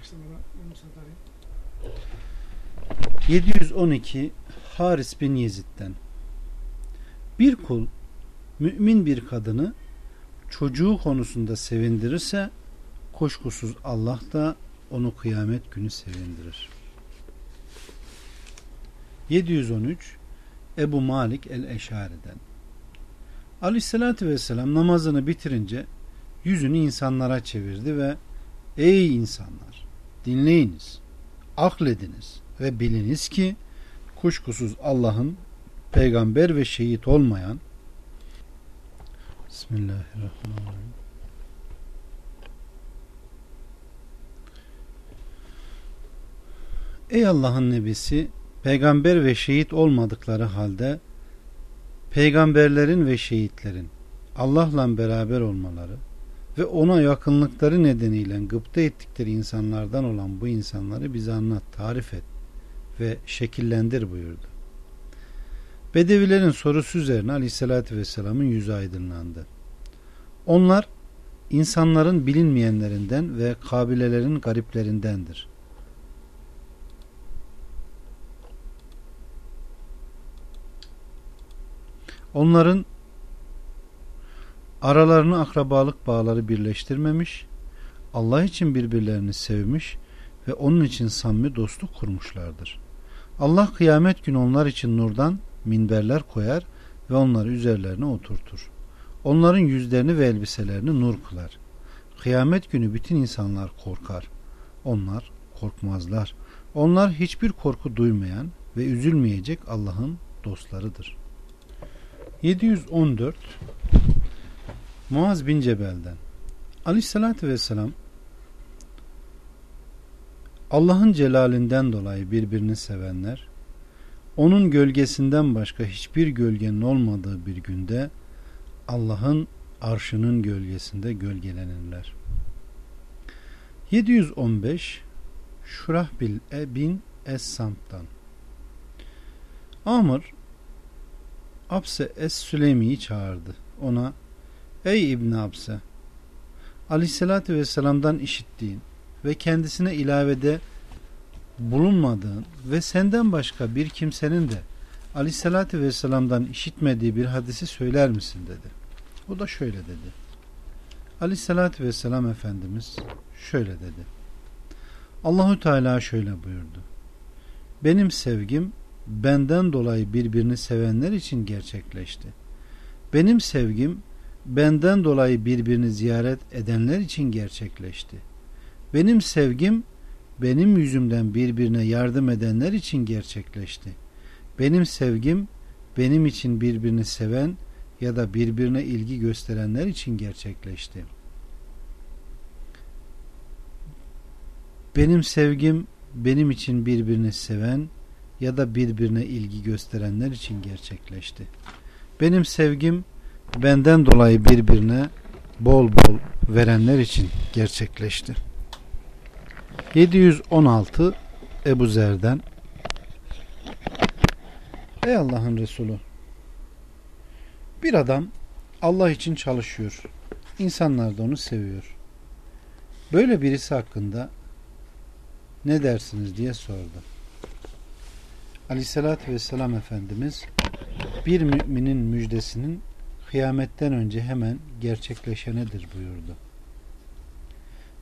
Başlamadan Yunus Atar'ı. 712 Haris bin Yezid'den Bir kul mümin bir kadını çocuğu konusunda sevindirirse kuşkusuz Allah da onu kıyamet günü sevindirir. 713 Ebu Malik el-Eşari'den Aleyhissalatü vesselam namazını bitirince yüzünü insanlara çevirdi ve Ey insanlar dinleyiniz, aklediniz ve biliniz ki kuşkusuz Allah'ın peygamber ve şehit olmayan Bismillahirrahmanirrahim. Ey Allah'ın nebisi peygamber ve şehit olmadıkları halde peygamberlerin ve şehitlerin Allah'la beraber olmaları ve ona yakınlıkları nedeniyle gıpta ettikleri insanlardan olan bu insanları bize anlat, tarif et ve şekillendir buyurdu. Bedevilerin sorusu üzerine Aleyhisselatü Vesselam'ın yüzü aydınlandı. Onlar insanların bilinmeyenlerinden ve kabilelerin gariplerindendir. Onların aralarını akrabalık bağları birleştirmemiş, Allah için birbirlerini sevmiş ve onun için samimi dostluk kurmuşlardır. Allah kıyamet günü onlar için nurdan minberler koyar ve onları üzerlerine oturtur. Onların yüzlerini ve elbiselerini nur kılar. Kıyamet günü bütün insanlar korkar. Onlar korkmazlar. Onlar hiçbir korku duymayan ve üzülmeyecek Allah'ın dostlarıdır. 714 Muaz bin Cebel'den Aleyhissalatü Vesselam Allah'ın celalinden dolayı birbirini sevenler onun gölgesinden başka hiçbir gölgenin olmadığı bir günde Allah'ın arşının gölgesinde gölgelenirler. 715 Şurahbil bin Es-Samt'tan Amr Abse Es-Süleymi'yi çağırdı. Ona Ey İbn Abse Aleyhisselatü Vesselam'dan işittiğin ve kendisine ilavede bulunmadığın ve senden başka bir kimsenin de Aleyhisselatü Vesselam'dan işitmediği bir hadisi söyler misin dedi. O da şöyle dedi. Aleyhisselatü Vesselam Efendimiz şöyle dedi. Allahü Teala şöyle buyurdu. Benim sevgim benden dolayı birbirini sevenler için gerçekleşti. Benim sevgim benden dolayı birbirini ziyaret edenler için gerçekleşti. Benim sevgim benim yüzümden birbirine yardım edenler için gerçekleşti. Benim sevgim benim için birbirini seven ya da birbirine ilgi gösterenler için gerçekleşti. Benim sevgim benim için birbirini seven ya da birbirine ilgi gösterenler için gerçekleşti. Benim sevgim benden dolayı birbirine bol bol verenler için gerçekleşti. 716 Ebu Zer'den Ey Allah'ın Resulü bir adam Allah için çalışıyor. İnsanlar da onu seviyor. Böyle birisi hakkında ne dersiniz diye sordu. Aleyhissalatü vesselam Efendimiz bir müminin müjdesinin kıyametten önce hemen gerçekleşenedir buyurdu.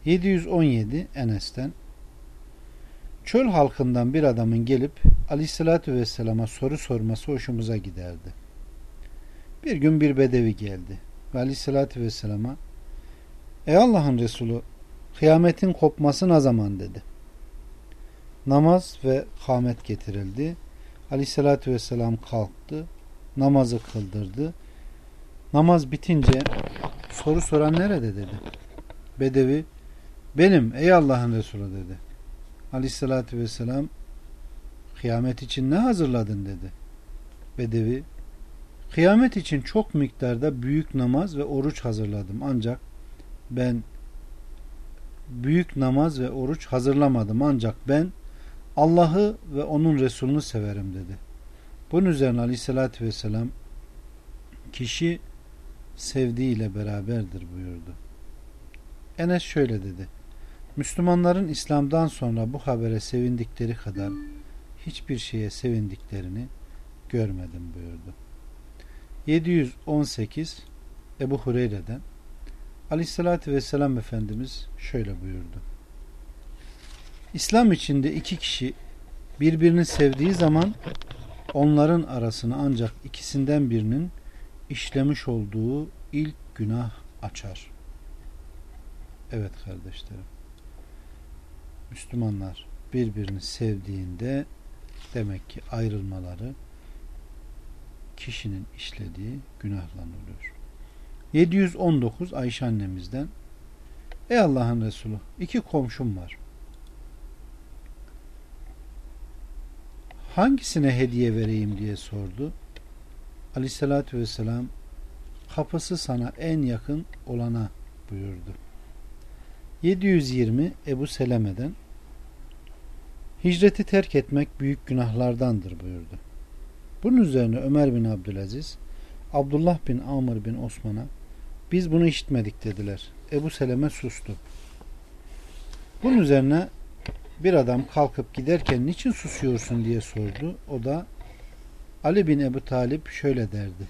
717 Enes'ten Çöl halkından bir adamın gelip Aleyhisselatü Vesselam'a soru sorması hoşumuza giderdi. Bir gün bir bedevi geldi ve Aleyhisselatü Vesselam'a Ey Allah'ın Resulü kıyametin kopması ne zaman dedi. Namaz ve kamet getirildi. Aleyhisselatü Vesselam kalktı. Namazı kıldırdı. Namaz bitince soru soran nerede dedi. Bedevi benim ey Allah'ın Resulü dedi. Aleyhissalatü vesselam kıyamet için ne hazırladın dedi. Bedevi kıyamet için çok miktarda büyük namaz ve oruç hazırladım ancak ben büyük namaz ve oruç hazırlamadım ancak ben Allah'ı ve onun Resulünü severim dedi. Bunun üzerine aleyhissalatü vesselam kişi sevdiğiyle beraberdir buyurdu. Enes şöyle dedi. Müslümanların İslam'dan sonra bu habere sevindikleri kadar hiçbir şeye sevindiklerini görmedim buyurdu. 718 Ebu Hureyre'den Aleyhissalatü Vesselam Efendimiz şöyle buyurdu. İslam içinde iki kişi birbirini sevdiği zaman onların arasını ancak ikisinden birinin işlemiş olduğu ilk günah açar. Evet kardeşlerim. Müslümanlar birbirini sevdiğinde demek ki ayrılmaları kişinin işlediği günahla oluyor. 719 Ayşe annemizden Ey Allah'ın Resulü iki komşum var. Hangisine hediye vereyim diye sordu. Aleyhissalatü vesselam kapısı sana en yakın olana buyurdu. 720 Ebu Seleme'den Hicreti terk etmek büyük günahlardandır buyurdu. Bunun üzerine Ömer bin Abdülaziz Abdullah bin Amr bin Osman'a biz bunu işitmedik dediler. Ebu Seleme sustu. Bunun üzerine bir adam kalkıp giderken niçin susuyorsun diye sordu. O da Ali bin Ebu Talip şöyle derdi.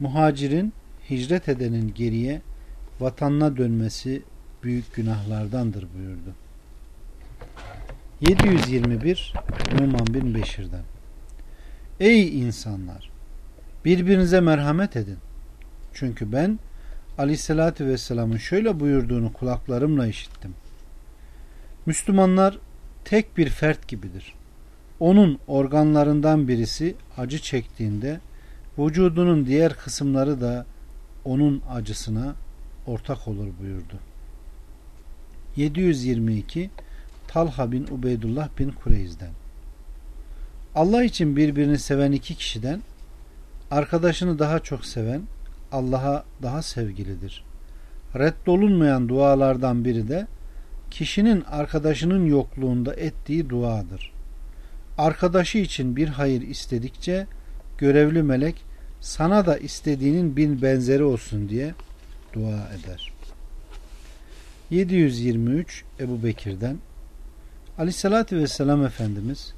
Muhacirin hicret edenin geriye vatanına dönmesi büyük günahlardandır buyurdu. 721 Numan bin Beşir'den Ey insanlar! Birbirinize merhamet edin. Çünkü ben Aleyhisselatü Vesselam'ın şöyle buyurduğunu kulaklarımla işittim. Müslümanlar tek bir fert gibidir. Onun organlarından birisi acı çektiğinde vücudunun diğer kısımları da onun acısına ortak olur buyurdu. 722 Talha bin Ubeydullah bin Kureyz'den Allah için birbirini seven iki kişiden arkadaşını daha çok seven Allah'a daha sevgilidir. Reddolunmayan dualardan biri de kişinin arkadaşının yokluğunda ettiği duadır. Arkadaşı için bir hayır istedikçe görevli melek sana da istediğinin bin benzeri olsun diye dua eder. 723 Ebu Bekir'den Aleyhissalatü Vesselam Efendimiz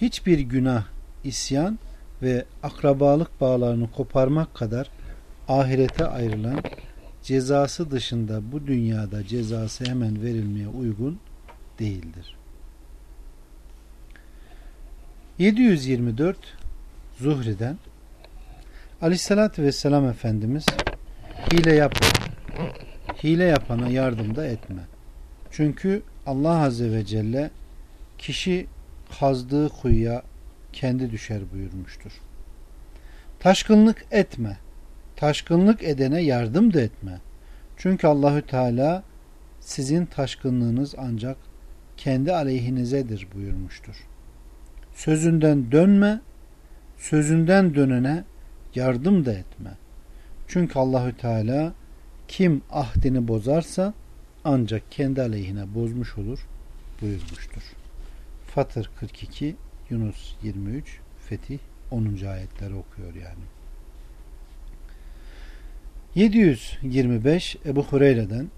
hiçbir günah, isyan ve akrabalık bağlarını koparmak kadar ahirete ayrılan cezası dışında bu dünyada cezası hemen verilmeye uygun değildir. 724 Zuhri'den Aleyhissalatü Vesselam Efendimiz hile yapma. Hile yapana yardım da etme. Çünkü Allah Azze ve Celle kişi kazdığı kuyuya kendi düşer buyurmuştur. Taşkınlık etme. Taşkınlık edene yardım da etme. Çünkü Allahü Teala sizin taşkınlığınız ancak kendi aleyhinizedir buyurmuştur. Sözünden dönme, sözünden dönene yardım da etme. Çünkü Allahü Teala kim ahdini bozarsa ancak kendi aleyhine bozmuş olur buyurmuştur. Fatır 42, Yunus 23, Fetih 10. ayetleri okuyor yani. 725 Ebu Hureyre'den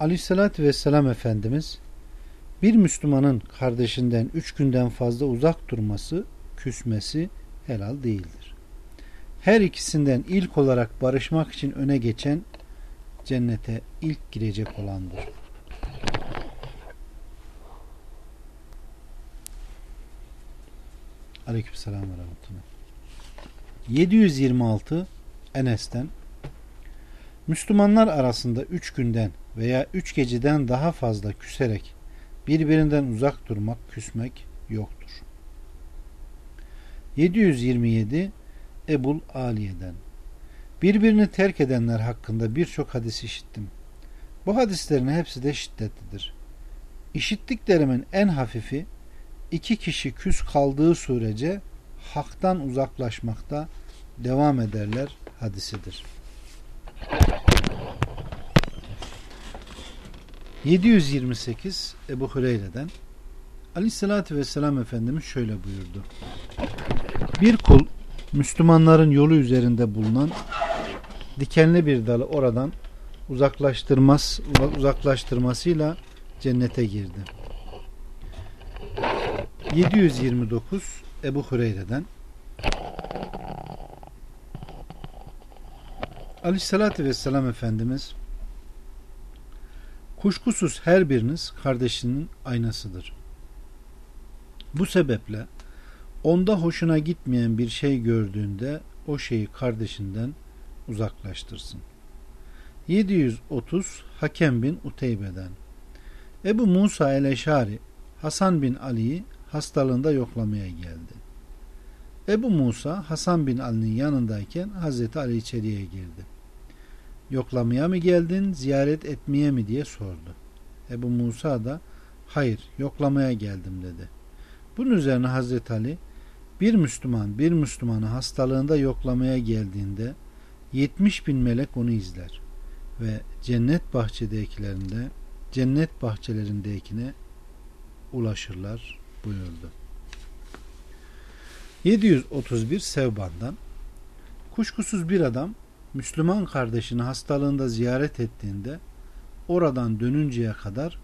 Aleyhisselatü Vesselam Efendimiz bir Müslümanın kardeşinden üç günden fazla uzak durması, küsmesi helal değildir. Her ikisinden ilk olarak barışmak için öne geçen cennete ilk girecek olandır. Aleykümselam ve rahmetullah. 726 Enes'ten Müslümanlar arasında üç günden veya üç geceden daha fazla küserek birbirinden uzak durmak, küsmek yoktur. 727 Ebul Aliye'den Birbirini terk edenler hakkında birçok hadis işittim. Bu hadislerin hepsi de şiddetlidir. İşittiklerimin en hafifi iki kişi küs kaldığı sürece haktan uzaklaşmakta devam ederler hadisidir. 728 Ebu Hureyre'den Aleyhisselatü Vesselam Efendimiz şöyle buyurdu. Bir kul Müslümanların yolu üzerinde bulunan dikenli bir dalı oradan uzaklaştırmaz, uzaklaştırmasıyla cennete girdi. 729 Ebu Hureyre'den Aleyhissalatü Vesselam Efendimiz Kuşkusuz her biriniz kardeşinin aynasıdır. Bu sebeple onda hoşuna gitmeyen bir şey gördüğünde o şeyi kardeşinden uzaklaştırsın. 730 Hakem bin Uteybe'den Ebu Musa el-Eşari Hasan bin Ali'yi hastalığında yoklamaya geldi. Ebu Musa Hasan bin Ali'nin yanındayken Hazreti Ali içeriye girdi. Yoklamaya mı geldin, ziyaret etmeye mi diye sordu. Ebu Musa da hayır yoklamaya geldim dedi. Bunun üzerine Hazreti Ali bir Müslüman bir Müslümanı hastalığında yoklamaya geldiğinde 70 bin melek onu izler ve cennet bahçedekilerinde cennet bahçelerindekine ulaşırlar buyurdu. 731 Sevban'dan Kuşkusuz bir adam Müslüman kardeşini hastalığında ziyaret ettiğinde oradan dönünceye kadar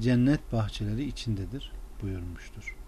cennet bahçeleri içindedir buyurmuştur.